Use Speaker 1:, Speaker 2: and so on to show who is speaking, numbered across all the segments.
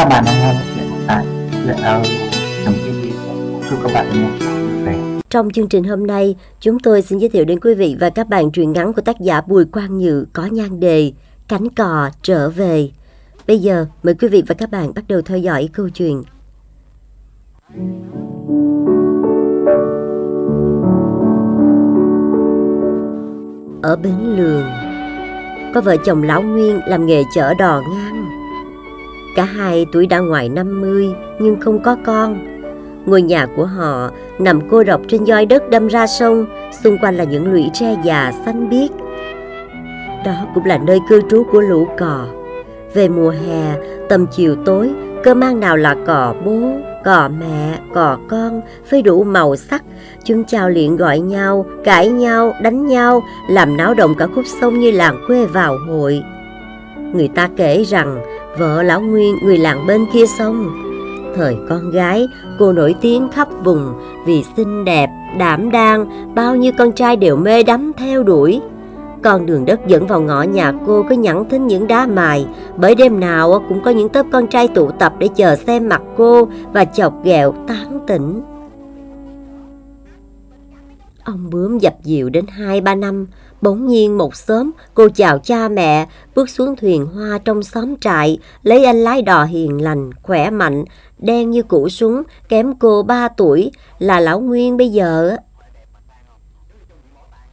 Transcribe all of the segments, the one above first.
Speaker 1: Các bạn đang nghe một chuyện tại chuyện trong Chúc các bạn nghe.
Speaker 2: Trong chương trình hôm nay, chúng tôi xin giới thiệu đến quý vị và các bạn truyện ngắn của tác giả Bùi Quang Nhự có nhan đề Cánh cò trở về. Bây giờ, mời quý vị và các bạn bắt đầu theo dõi câu chuyện. Ở bến lường, có vợ chồng Lão Nguyên làm nghề chở đò ngang. Cả hai tuổi đã ngoài 50 nhưng không có con. Ngôi nhà của họ nằm cô độc trên doi đất đâm ra sông, xung quanh là những lũy tre già xanh biếc. Đó cũng là nơi cư trú của lũ cò. Về mùa hè, tầm chiều tối, cơ mang nào là cò bố, cò mẹ, cò con, với đủ màu sắc. Chúng chào luyện gọi nhau, cãi nhau, đánh nhau, làm náo động cả khúc sông như làng quê vào hội. Người ta kể rằng vợ lão Nguyên người làng bên kia sông. Thời con gái, cô nổi tiếng khắp vùng vì xinh đẹp, đảm đang, bao nhiêu con trai đều mê đắm theo đuổi. Con đường đất dẫn vào ngõ nhà cô cứ nhẵn thính những đá mài, bởi đêm nào cũng có những tớp con trai tụ tập để chờ xem mặt cô và chọc ghẹo tán tỉnh. Ông bướm dập dìu đến hai ba năm, bỗng nhiên một sớm cô chào cha mẹ, bước xuống thuyền hoa trong xóm trại, lấy anh lái đò hiền lành, khỏe mạnh, đen như củ súng, kém cô ba tuổi, là lão Nguyên bây giờ.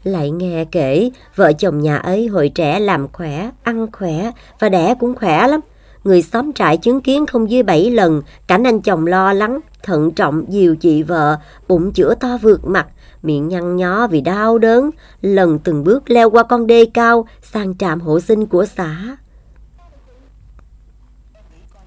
Speaker 2: Lại nghe kể, vợ chồng nhà ấy hồi trẻ làm khỏe, ăn khỏe và đẻ cũng khỏe lắm. Người xóm trại chứng kiến không dưới bảy lần, cảnh anh chồng lo lắng, thận trọng dìu chị vợ, bụng chữa to vượt mặt, miệng nhăn nhó vì đau đớn, lần từng bước leo qua con đê cao sang trạm hộ sinh của xã.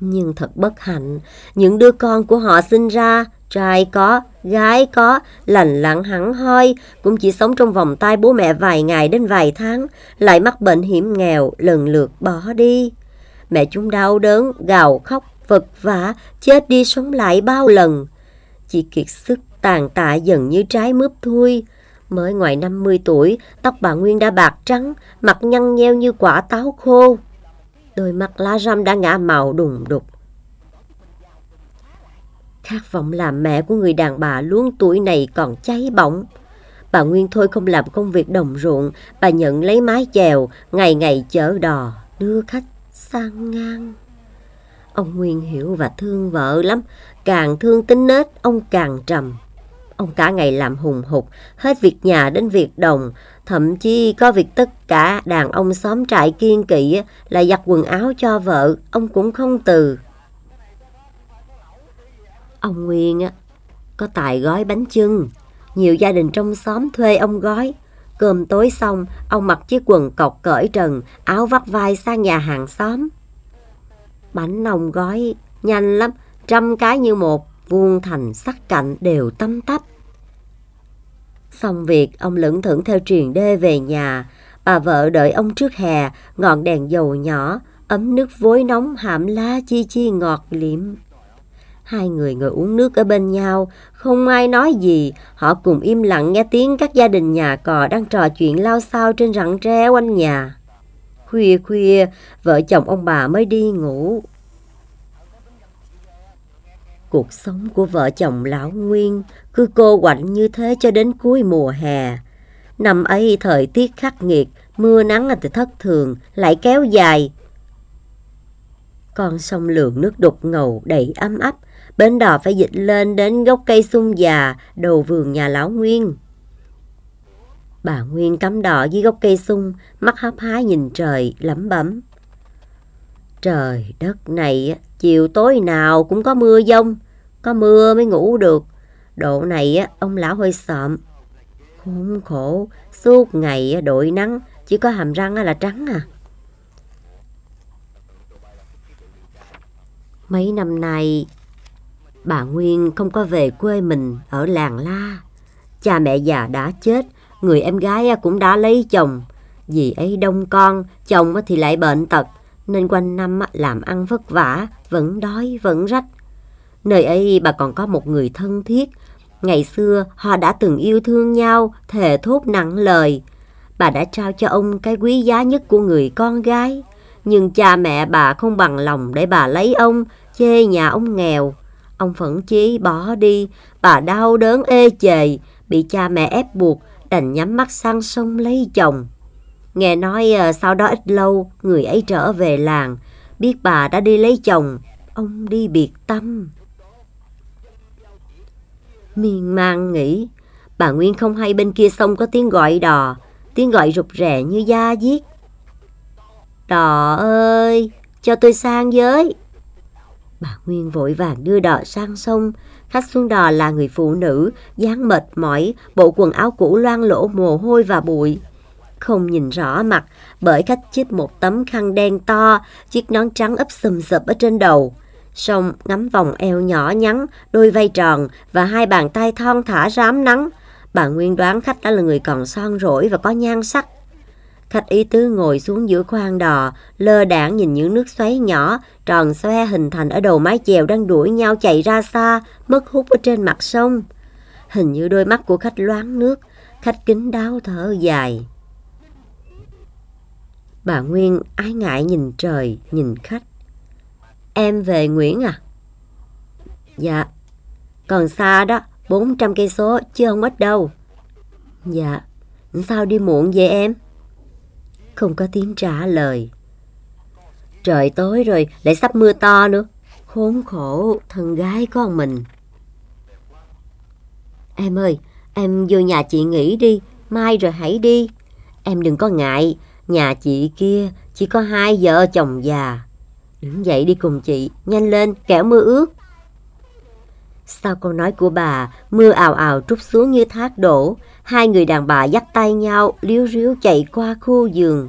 Speaker 2: Nhưng thật bất hạnh, những đứa con của họ sinh ra, trai có, gái có, lành lặn hẳn hoi, cũng chỉ sống trong vòng tay bố mẹ vài ngày đến vài tháng, lại mắc bệnh hiểm nghèo, lần lượt bỏ đi. Mẹ chúng đau đớn, gào khóc, vật vã, chết đi sống lại bao lần. Chị kiệt sức tàn tạ dần như trái mướp thui. Mới ngoài 50 tuổi, tóc bà Nguyên đã bạc trắng, mặt nhăn nheo như quả táo khô. Đôi mắt lá răm đã ngã màu đùng đục. Khát vọng làm mẹ của người đàn bà luôn tuổi này còn cháy bỏng. Bà Nguyên thôi không làm công việc đồng ruộng, bà nhận lấy mái chèo, ngày ngày chở đò, đưa khách sang ngang. Ông Nguyên hiểu và thương vợ lắm, càng thương tính nết, ông càng trầm. Ông cả ngày làm hùng hục, hết việc nhà đến việc đồng, thậm chí có việc tất cả đàn ông xóm trại kiên kỵ là giặt quần áo cho vợ, ông cũng không từ. Ông Nguyên có tài gói bánh chưng, nhiều gia đình trong xóm thuê ông gói. Cơm tối xong, ông mặc chiếc quần cọc cởi trần, áo vắt vai sang nhà hàng xóm. Bánh nồng gói nhanh lắm, trăm cái như một, vuông thành sắc cạnh đều tăm tắp. Xong việc, ông lững thững theo truyền đê về nhà. Bà vợ đợi ông trước hè, ngọn đèn dầu nhỏ, ấm nước vối nóng hãm lá chi chi ngọt liệm. Hai người ngồi uống nước ở bên nhau, không ai nói gì, họ cùng im lặng nghe tiếng các gia đình nhà cò đang trò chuyện lao xao trên rặng tre quanh nhà. Khuya khuya, vợ chồng ông bà mới đi ngủ. Cuộc sống của vợ chồng lão Nguyên cứ cô quạnh như thế cho đến cuối mùa hè. Năm ấy thời tiết khắc nghiệt, mưa nắng thì thất thường, lại kéo dài. Con sông lượng nước đục ngầu đầy ấm áp, bến đò phải dịch lên đến gốc cây sung già đầu vườn nhà lão Nguyên. Bà Nguyên cắm đỏ dưới gốc cây sung, mắt hấp hái nhìn trời, lẩm bẩm. Trời đất này, chiều tối nào cũng có mưa dông, có mưa mới ngủ được. Độ này ông lão hơi sợm. Khốn khổ, suốt ngày đội nắng, chỉ có hàm răng là trắng à. Mấy năm nay, bà Nguyên không có về quê mình ở làng La. Cha mẹ già đã chết, người em gái cũng đã lấy chồng. Dì ấy đông con, chồng thì lại bệnh tật, nên quanh năm làm ăn vất vả, vẫn đói, vẫn rách. Nơi ấy bà còn có một người thân thiết. Ngày xưa họ đã từng yêu thương nhau, thề thốt nặng lời. Bà đã trao cho ông cái quý giá nhất của người con gái. Nhưng cha mẹ bà không bằng lòng để bà lấy ông, chê nhà ông nghèo. Ông phẫn chí bỏ đi, bà đau đớn ê chề, bị cha mẹ ép buộc, đành nhắm mắt sang sông lấy chồng. Nghe nói ờ, sau đó ít lâu, người ấy trở về làng, biết bà đã đi lấy chồng, ông đi biệt tâm. Miên man nghĩ, bà Nguyên không hay bên kia sông có tiếng gọi đò, tiếng gọi rụt rè như da diết. Đò ơi, cho tôi sang với. Bà Nguyên vội vàng đưa đò sang sông, khách xuống đò là người phụ nữ, dáng mệt mỏi, bộ quần áo cũ loang lỗ mồ hôi và bụi. Không nhìn rõ mặt bởi khách chích một tấm khăn đen to, chiếc nón trắng ấp sùm sụp ở trên đầu. Xong ngắm vòng eo nhỏ nhắn, đôi vai tròn và hai bàn tay thon thả rám nắng. Bà Nguyên đoán khách đã là người còn son rỗi và có nhan sắc. Khách y tứ ngồi xuống giữa khoang đò, lơ đảng nhìn những nước xoáy nhỏ, tròn xoe hình thành ở đầu mái chèo đang đuổi nhau chạy ra xa, mất hút ở trên mặt sông. Hình như đôi mắt của khách loáng nước, khách kính đáo thở dài. Bà Nguyên ái ngại nhìn trời, nhìn khách. Em về Nguyễn à? Dạ, còn xa đó, 400 cây số chứ không ít đâu. Dạ, sao đi muộn vậy em? Không có tiếng trả lời. Trời tối rồi, lại sắp mưa to nữa. Khốn khổ, thân gái con mình. Em ơi, em vô nhà chị nghỉ đi, mai rồi hãy đi. Em đừng có ngại, nhà chị kia chỉ có hai vợ chồng già. Đứng dậy đi cùng chị, nhanh lên, kẻo mưa ướt. Sau câu nói của bà, mưa ào ào trút xuống như thác đổ. Hai người đàn bà dắt tay nhau, liếu riếu chạy qua khu giường.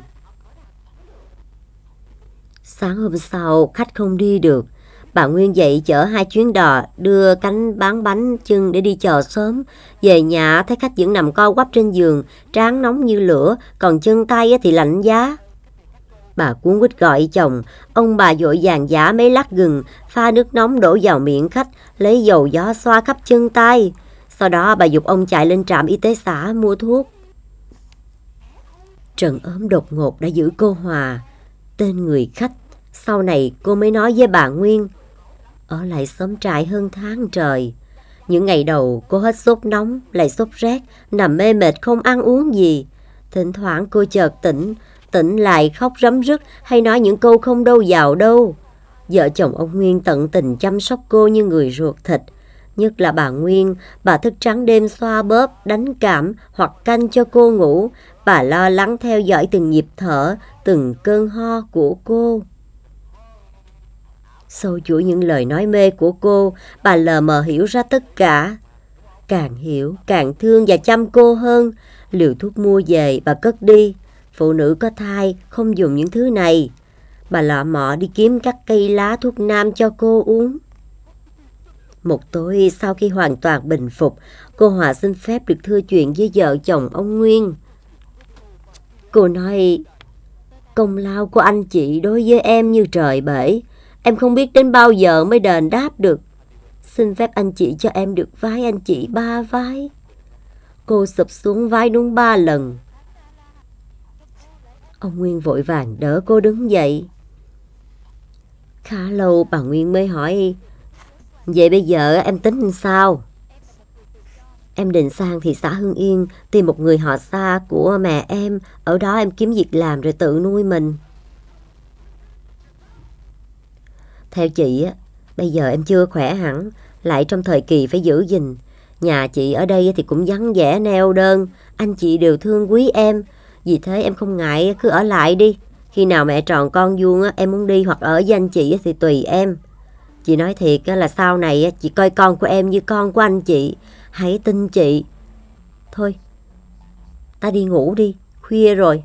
Speaker 2: Sáng hôm sau, khách không đi được. Bà Nguyên dậy chở hai chuyến đò, đưa cánh bán bánh chân để đi chờ sớm. Về nhà thấy khách vẫn nằm co quắp trên giường, trán nóng như lửa, còn chân tay thì lạnh giá. Bà cuốn quýt gọi chồng, ông bà vội vàng giả mấy lát gừng, pha nước nóng đổ vào miệng khách, lấy dầu gió xoa khắp chân tay. Sau đó bà dục ông chạy lên trạm y tế xã mua thuốc. Trần ốm đột ngột đã giữ cô Hòa, tên người khách. Sau này cô mới nói với bà Nguyên, ở lại xóm trại hơn tháng trời. Những ngày đầu cô hết sốt nóng, lại sốt rét, nằm mê mệt không ăn uống gì. Thỉnh thoảng cô chợt tỉnh, tỉnh lại khóc rấm rứt hay nói những câu không đâu vào đâu. Vợ chồng ông Nguyên tận tình chăm sóc cô như người ruột thịt. Nhất là bà Nguyên, bà thức trắng đêm xoa bóp, đánh cảm hoặc canh cho cô ngủ. Bà lo lắng theo dõi từng nhịp thở, từng cơn ho của cô. Sâu chuỗi những lời nói mê của cô, bà lờ mờ hiểu ra tất cả. Càng hiểu, càng thương và chăm cô hơn. Liều thuốc mua về, bà cất đi. Phụ nữ có thai không dùng những thứ này. Bà lọ mọ đi kiếm các cây lá thuốc nam cho cô uống. Một tối sau khi hoàn toàn bình phục, cô Hòa xin phép được thưa chuyện với vợ chồng ông Nguyên. Cô nói, công lao của anh chị đối với em như trời bể. Em không biết đến bao giờ mới đền đáp được. Xin phép anh chị cho em được vái anh chị ba vái. Cô sụp xuống vai đúng ba lần. Ông Nguyên vội vàng đỡ cô đứng dậy. Khá lâu bà Nguyên mới hỏi, Vậy bây giờ em tính sao? Em định sang thị xã Hưng Yên tìm một người họ xa của mẹ em, ở đó em kiếm việc làm rồi tự nuôi mình. Theo chị bây giờ em chưa khỏe hẳn, lại trong thời kỳ phải giữ gìn. Nhà chị ở đây thì cũng vắng vẻ neo đơn, anh chị đều thương quý em, vì thế em không ngại cứ ở lại đi. Khi nào mẹ tròn con vuông em muốn đi hoặc ở với anh chị thì tùy em. Chị nói thiệt là sau này chị coi con của em như con của anh chị. Hãy tin chị. Thôi, ta đi ngủ đi, khuya rồi.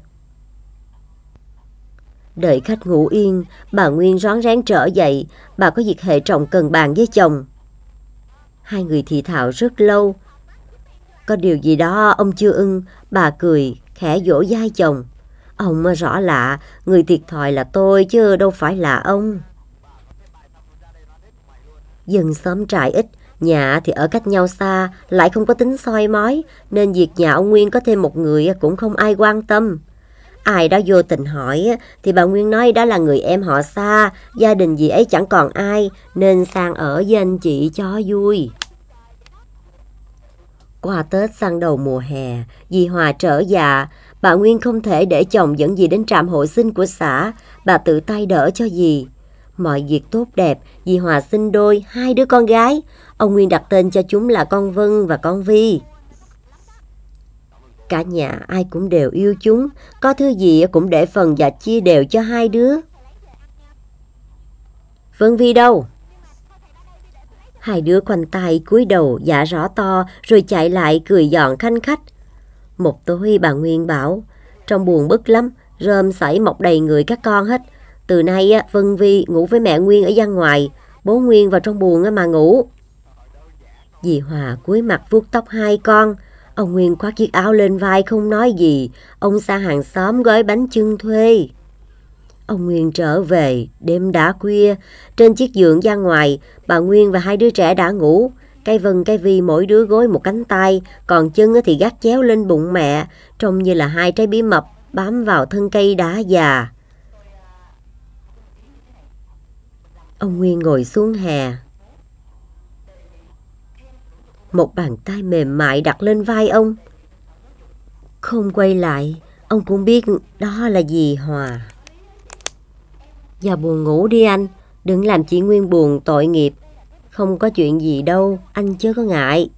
Speaker 2: Đợi khách ngủ yên, bà Nguyên rón rén trở dậy, bà có việc hệ trọng cần bàn với chồng. Hai người thì thảo rất lâu. Có điều gì đó ông chưa ưng, bà cười, khẽ dỗ dai chồng. Ông rõ lạ, người thiệt thòi là tôi chứ đâu phải là ông. Dân xóm trại ít, nhà thì ở cách nhau xa, lại không có tính soi mói, nên việc nhà ông Nguyên có thêm một người cũng không ai quan tâm. Ai đó vô tình hỏi thì bà Nguyên nói đó là người em họ xa, gia đình gì ấy chẳng còn ai nên sang ở với anh chị cho vui. Qua Tết sang đầu mùa hè, dì Hòa trở dạ, bà Nguyên không thể để chồng dẫn dì đến trạm hội sinh của xã, bà tự tay đỡ cho dì. Mọi việc tốt đẹp, vì Hòa sinh đôi, hai đứa con gái. Ông Nguyên đặt tên cho chúng là con Vân và con Vi. Cả nhà ai cũng đều yêu chúng, có thứ gì cũng để phần và chia đều cho hai đứa. Vân Vi đâu? Hai đứa khoanh tay cúi đầu dạ rõ to rồi chạy lại cười giòn khanh khách. Một tối bà Nguyên bảo, trong buồn bức lắm, rơm sảy mọc đầy người các con hết. Từ nay Vân Vi ngủ với mẹ Nguyên ở gian ngoài, bố Nguyên vào trong buồn mà ngủ. Dì Hòa cúi mặt vuốt tóc hai con, ông Nguyên khoác chiếc áo lên vai không nói gì, ông xa hàng xóm gói bánh trưng thuê. Ông Nguyên trở về, đêm đã khuya, trên chiếc giường ra ngoài, bà Nguyên và hai đứa trẻ đã ngủ. Cây Vân cây Vi mỗi đứa gối một cánh tay, còn chân thì gác chéo lên bụng mẹ, trông như là hai trái bí mập bám vào thân cây đá già. Ông Nguyên ngồi xuống hè. Một bàn tay mềm mại đặt lên vai ông. Không quay lại, ông cũng biết đó là gì Hòa. Giờ buồn ngủ đi anh, đừng làm chị Nguyên buồn tội nghiệp. Không có chuyện gì đâu, anh chớ có ngại.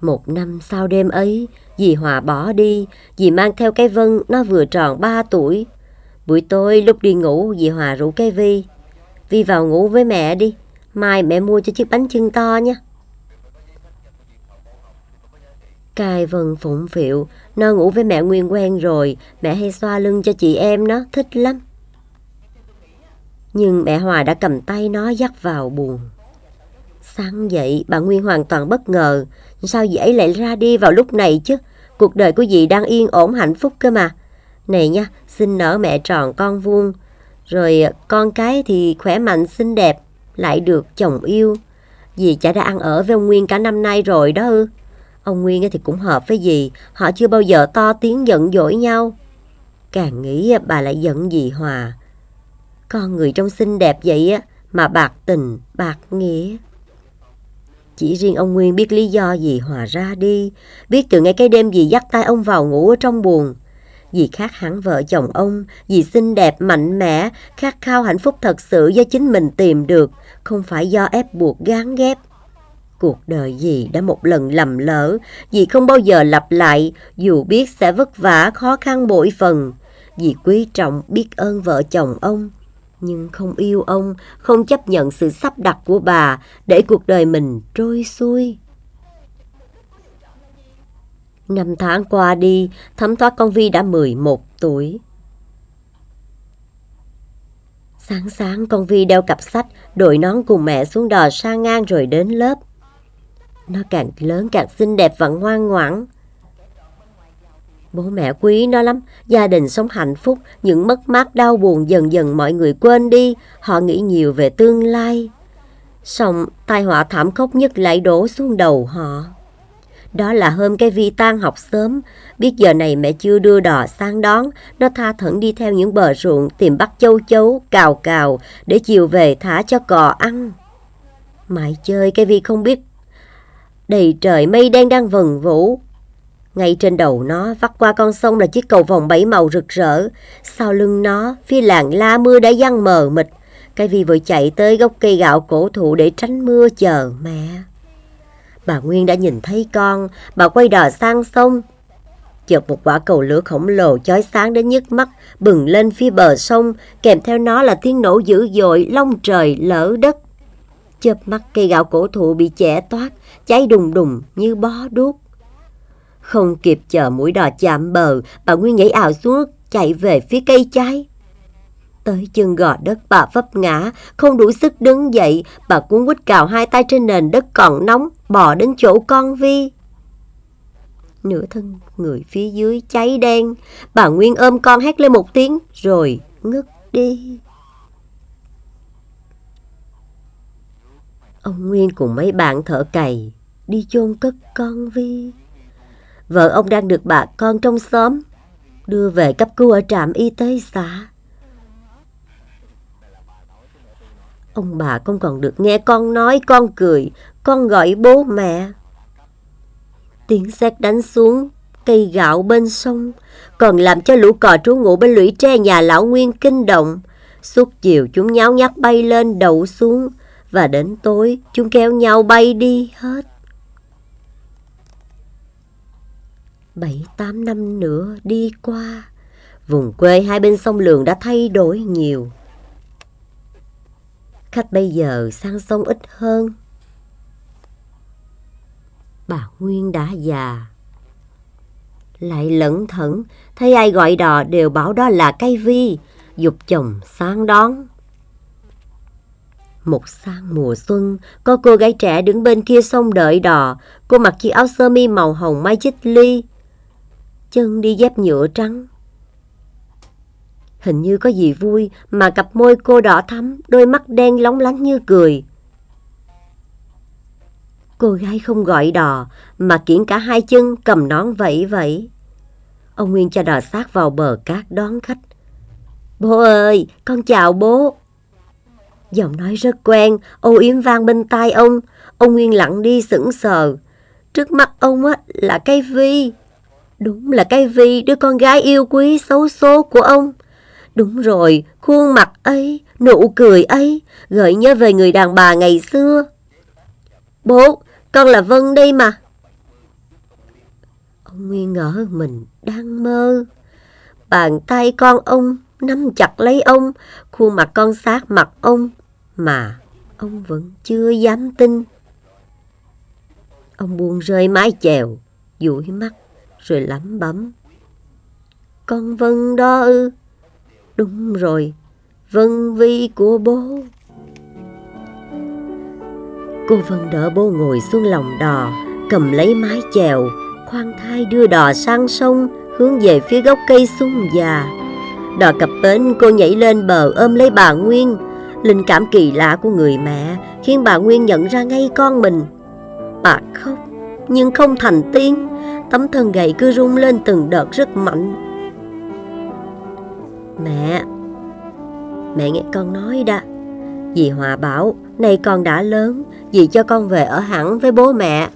Speaker 2: Một năm sau đêm ấy, dì Hòa bỏ đi, dì mang theo cái Vân, nó vừa tròn ba tuổi. Buổi tối lúc đi ngủ, dì Hòa rủ cái Vi. Vi vào ngủ với mẹ đi, mai mẹ mua cho chiếc bánh chưng to nha. cài vần phụng phịu, nó ngủ với mẹ Nguyên quen rồi, mẹ hay xoa lưng cho chị em nó, thích lắm. Nhưng mẹ Hòa đã cầm tay nó dắt vào buồn. Sáng dậy, bà Nguyên hoàn toàn bất ngờ, sao dễ lại ra đi vào lúc này chứ? Cuộc đời của dì đang yên ổn hạnh phúc cơ mà. Này nha, xin nở mẹ tròn con vuông, rồi con cái thì khỏe mạnh xinh đẹp, lại được chồng yêu. Dì chả đã ăn ở với ông Nguyên cả năm nay rồi đó ư. Ông Nguyên thì cũng hợp với dì, họ chưa bao giờ to tiếng giận dỗi nhau. Càng nghĩ bà lại giận dì Hòa. Con người trong xinh đẹp vậy á, mà bạc tình, bạc nghĩa. Chỉ riêng ông Nguyên biết lý do gì Hòa ra đi, biết từ ngay cái đêm dì dắt tay ông vào ngủ ở trong buồn vì khác hẳn vợ chồng ông, vì xinh đẹp, mạnh mẽ, khát khao hạnh phúc thật sự do chính mình tìm được, không phải do ép buộc gán ghép. Cuộc đời gì đã một lần lầm lỡ, gì không bao giờ lặp lại, dù biết sẽ vất vả, khó khăn bội phần. Dì quý trọng, biết ơn vợ chồng ông, nhưng không yêu ông, không chấp nhận sự sắp đặt của bà để cuộc đời mình trôi xuôi. Năm tháng qua đi, thấm thoát con Vi đã 11 tuổi. Sáng sáng con Vi đeo cặp sách, đội nón cùng mẹ xuống đò sang ngang rồi đến lớp. Nó càng lớn càng xinh đẹp và ngoan ngoãn. Bố mẹ quý nó lắm, gia đình sống hạnh phúc, những mất mát đau buồn dần dần mọi người quên đi, họ nghĩ nhiều về tương lai. Xong tai họa thảm khốc nhất lại đổ xuống đầu họ. Đó là hôm cái Vi tan học sớm, biết giờ này mẹ chưa đưa đò sang đón, nó tha thẩn đi theo những bờ ruộng tìm bắt châu chấu, cào cào để chiều về thả cho cò ăn. Mãi chơi cái Vi không biết đầy trời mây đen đang vần vũ. Ngay trên đầu nó vắt qua con sông là chiếc cầu vòng bảy màu rực rỡ. Sau lưng nó, phía làng la mưa đã giăng mờ mịt. Cái Vi vội chạy tới gốc cây gạo cổ thụ để tránh mưa chờ mẹ. Bà Nguyên đã nhìn thấy con, bà quay đò sang sông. Chợt một quả cầu lửa khổng lồ chói sáng đến nhức mắt, bừng lên phía bờ sông, kèm theo nó là tiếng nổ dữ dội, long trời lỡ đất. Chớp mắt cây gạo cổ thụ bị chẻ toát, cháy đùng đùng như bó đuốc. Không kịp chờ mũi đò chạm bờ, bà Nguyên nhảy ảo xuống, chạy về phía cây cháy. Tới chân gò đất bà vấp ngã, không đủ sức đứng dậy, bà cuốn quýt cào hai tay trên nền đất còn nóng, bò đến chỗ con Vi. Nửa thân người phía dưới cháy đen, bà Nguyên ôm con hét lên một tiếng, rồi ngất đi. Ông Nguyên cùng mấy bạn thợ cày đi chôn cất con Vi. Vợ ông đang được bà con trong xóm đưa về cấp cứu ở trạm y tế xã. Ông bà không còn được nghe con nói, con cười, con gọi bố mẹ. Tiếng sét đánh xuống, cây gạo bên sông, còn làm cho lũ cò trú ngụ bên lũy tre nhà lão Nguyên kinh động. Suốt chiều chúng nháo nhác bay lên đậu xuống, và đến tối chúng kéo nhau bay đi hết. Bảy tám năm nữa đi qua, vùng quê hai bên sông Lường đã thay đổi nhiều. Khách bây giờ sang sông ít hơn. Bà Nguyên đã già. Lại lẩn thẩn, thấy ai gọi đò đều bảo đó là cây vi, dục chồng sang đón. Một sang mùa xuân, có cô gái trẻ đứng bên kia sông đợi đò, cô mặc chiếc áo sơ mi màu hồng mai chích ly, chân đi dép nhựa trắng. Hình như có gì vui mà cặp môi cô đỏ thắm, đôi mắt đen lóng lánh như cười. Cô gái không gọi đò mà kiển cả hai chân cầm nón vẫy vẫy. Ông Nguyên cho đò sát vào bờ cát đón khách. Bố ơi, con chào bố. Giọng nói rất quen, ô yếm vang bên tai ông. Ông Nguyên lặng đi sững sờ. Trước mắt ông á là cây vi. Đúng là cây vi, đứa con gái yêu quý xấu số của ông. Đúng rồi, khuôn mặt ấy, nụ cười ấy, gợi nhớ về người đàn bà ngày xưa. Bố, con là Vân đây mà. Ông Nguyên ngỡ mình đang mơ. Bàn tay con ông nắm chặt lấy ông, khuôn mặt con sát mặt ông, mà ông vẫn chưa dám tin. Ông buông rơi mái chèo, dụi mắt, rồi lắm bấm. Con Vân đó ư? Đúng rồi, Vân Vi của bố. Cô Vân đỡ bố ngồi xuống lòng đò, cầm lấy mái chèo, khoan thai đưa đò sang sông, hướng về phía gốc cây sung già. Đò cập bến cô nhảy lên bờ ôm lấy bà Nguyên. Linh cảm kỳ lạ của người mẹ khiến bà Nguyên nhận ra ngay con mình. Bà khóc, nhưng không thành tiếng, tấm thân gầy cứ rung lên từng đợt rất mạnh. Mẹ, mẹ nghe con nói đã. Dì Hòa bảo, nay con đã lớn, dì cho con về ở hẳn với bố mẹ.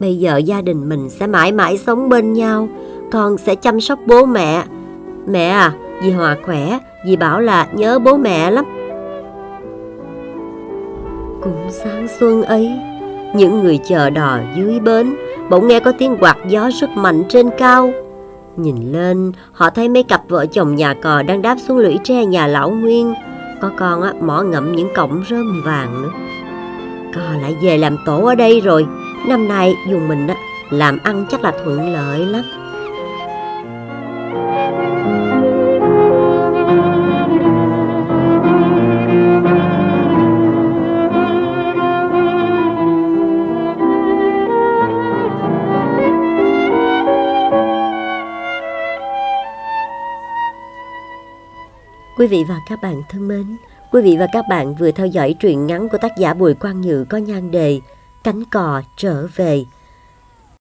Speaker 2: Bây giờ gia đình mình sẽ mãi mãi sống bên nhau, con sẽ chăm sóc bố mẹ. Mẹ à, dì Hòa khỏe, dì bảo là nhớ bố mẹ lắm. Cũng sáng xuân ấy, những người chờ đò dưới bến bỗng nghe có tiếng quạt gió rất mạnh trên cao. Nhìn lên, họ thấy mấy cặp vợ chồng nhà cò đang đáp xuống lũy tre nhà lão Nguyên. Có con á, mỏ ngậm những cọng rơm vàng nữa. Cò lại về làm tổ ở đây rồi. Năm nay dùng mình á, làm ăn chắc là thuận lợi lắm. Quý vị và các bạn thân mến, quý vị và các bạn vừa theo dõi truyện ngắn của tác giả Bùi Quang Nhự có nhan đề Cánh cò trở về.